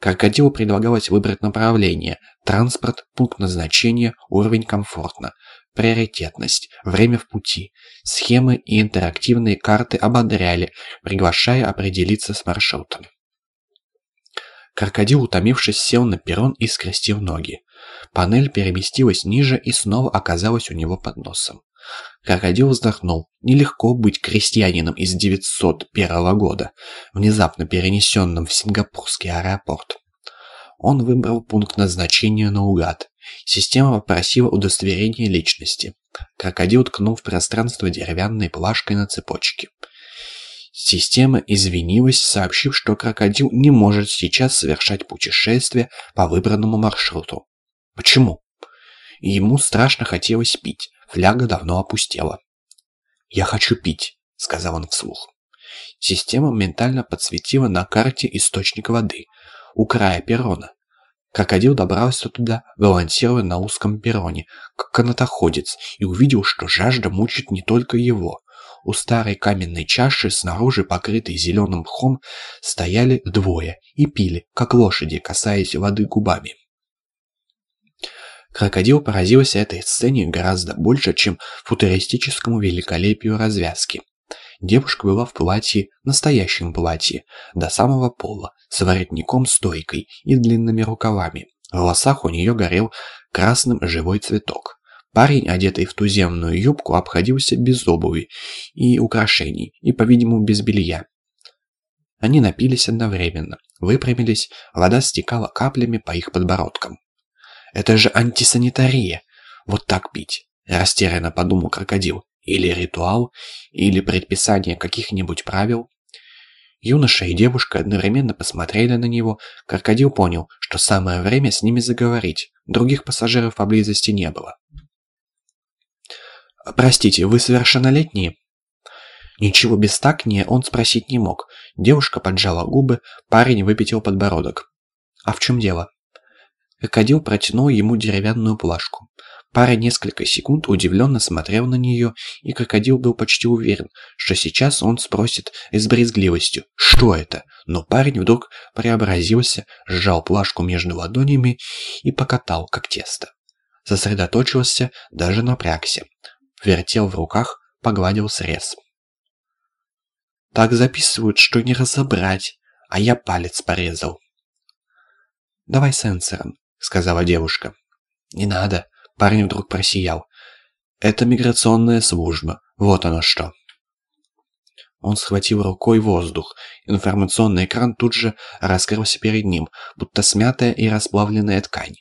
Крокодилу предлагалось выбрать направление, транспорт, пункт назначения, уровень комфортно, приоритетность, время в пути. Схемы и интерактивные карты ободряли, приглашая определиться с маршрутом. Крокодил, утомившись, сел на перрон и скрестил ноги. Панель переместилась ниже и снова оказалась у него под носом. Крокодил вздохнул. Нелегко быть крестьянином из 901 года, внезапно перенесенным в сингапурский аэропорт. Он выбрал пункт назначения наугад. Система попросила удостоверение личности. Крокодил ткнул в пространство деревянной плашкой на цепочке. Система извинилась, сообщив, что крокодил не может сейчас совершать путешествие по выбранному маршруту. Почему? Ему страшно хотелось пить. Фляга давно опустела. «Я хочу пить», — сказал он вслух. Система ментально подсветила на карте источник воды у края перрона. Крокодил добрался туда, балансируя на узком перроне, как канатоходец, и увидел, что жажда мучит не только его. У старой каменной чаши, снаружи покрытой зеленым мхом, стояли двое и пили, как лошади, касаясь воды губами. Крокодил поразился этой сцене гораздо больше, чем футуристическому великолепию развязки. Девушка была в платье, настоящем платье, до самого пола, с воротником-стойкой и длинными рукавами. В волосах у нее горел красным живой цветок. Парень, одетый в туземную юбку, обходился без обуви и украшений, и, по-видимому, без белья. Они напились одновременно, выпрямились, вода стекала каплями по их подбородкам. Это же антисанитария. Вот так пить. Растерянно подумал крокодил. Или ритуал, или предписание каких-нибудь правил. Юноша и девушка одновременно посмотрели на него. Крокодил понял, что самое время с ними заговорить. Других пассажиров поблизости не было. «Простите, вы совершеннолетние?» Ничего бестактнее он спросить не мог. Девушка поджала губы, парень выпятил подбородок. «А в чем дело?» Крокодил протянул ему деревянную плашку. Пара несколько секунд удивленно смотрел на нее, и крокодил был почти уверен, что сейчас он спросит с брезгливостью «Что это?», но парень вдруг преобразился, сжал плашку между ладонями и покатал, как тесто. Сосредоточился, даже напрягся. Вертел в руках, погладил срез. «Так записывают, что не разобрать, а я палец порезал». «Давай сенсором», — сказала девушка. «Не надо», — парень вдруг просиял. «Это миграционная служба. Вот оно что». Он схватил рукой воздух. Информационный экран тут же раскрылся перед ним, будто смятая и расплавленная ткань.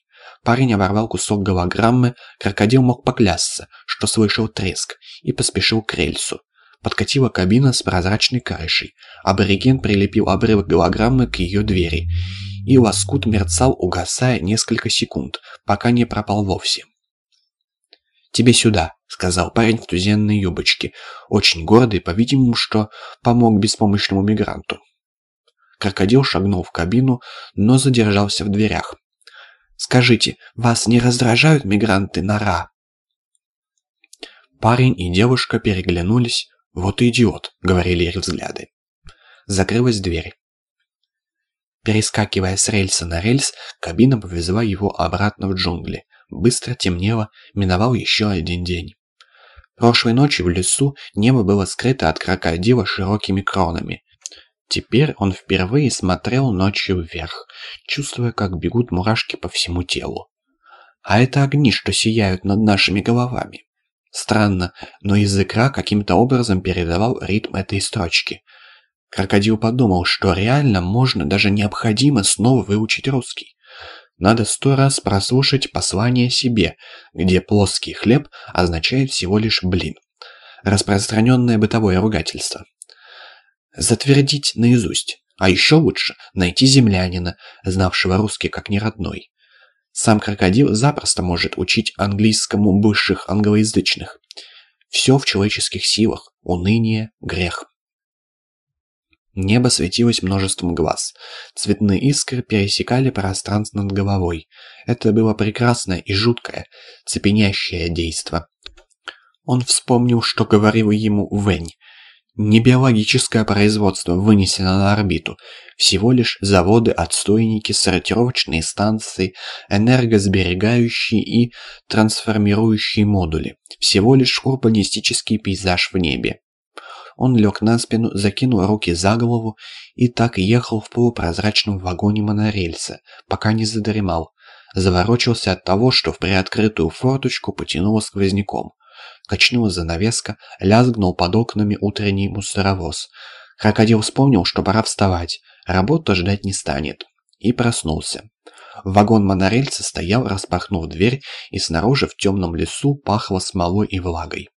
Парень оборвал кусок голограммы, крокодил мог поклясться, что слышал треск, и поспешил к рельсу. Подкатила кабина с прозрачной крышей. Абориген прилепил обрывок голограммы к ее двери и лоскут мерцал, угасая несколько секунд, пока не пропал вовсе. «Тебе сюда», — сказал парень в тузенной юбочке, очень гордый, по-видимому, что помог беспомощному мигранту. Крокодил шагнул в кабину, но задержался в дверях. «Скажите, вас не раздражают мигранты на Ра?» Парень и девушка переглянулись. «Вот идиот», — говорили их взгляды. Закрылась дверь. Перескакивая с рельса на рельс, кабина повезла его обратно в джунгли. Быстро темнело, миновал еще один день. Прошлой ночью в лесу небо было скрыто от крокодила широкими кронами. Теперь он впервые смотрел ночью вверх, чувствуя, как бегут мурашки по всему телу. А это огни, что сияют над нашими головами. Странно, но язык Ра каким-то образом передавал ритм этой строчки – Крокодил подумал, что реально можно, даже необходимо снова выучить русский. Надо сто раз прослушать послание себе, где плоский хлеб означает всего лишь блин. Распространенное бытовое ругательство. Затвердить наизусть. А еще лучше найти землянина, знавшего русский как неродной. Сам крокодил запросто может учить английскому бывших англоязычных. Все в человеческих силах. Уныние – грех. Небо светилось множеством глаз. Цветные искры пересекали пространство над головой. Это было прекрасное и жуткое, цепенящее действо. Он вспомнил, что говорил ему Вэнь. Не биологическое производство вынесено на орбиту. Всего лишь заводы, отстойники, сортировочные станции, энергосберегающие и трансформирующие модули. Всего лишь урбанистический пейзаж в небе. Он лег на спину, закинул руки за голову и так ехал в полупрозрачном вагоне монорельса, пока не задремал. Заворочился от того, что в приоткрытую форточку потянуло сквозняком. Качнула занавеска, лязгнул под окнами утренний мусоровоз. Крокодил вспомнил, что пора вставать, работа ждать не станет. И проснулся. Вагон монорельса стоял, распахнув дверь, и снаружи в темном лесу пахло смолой и влагой.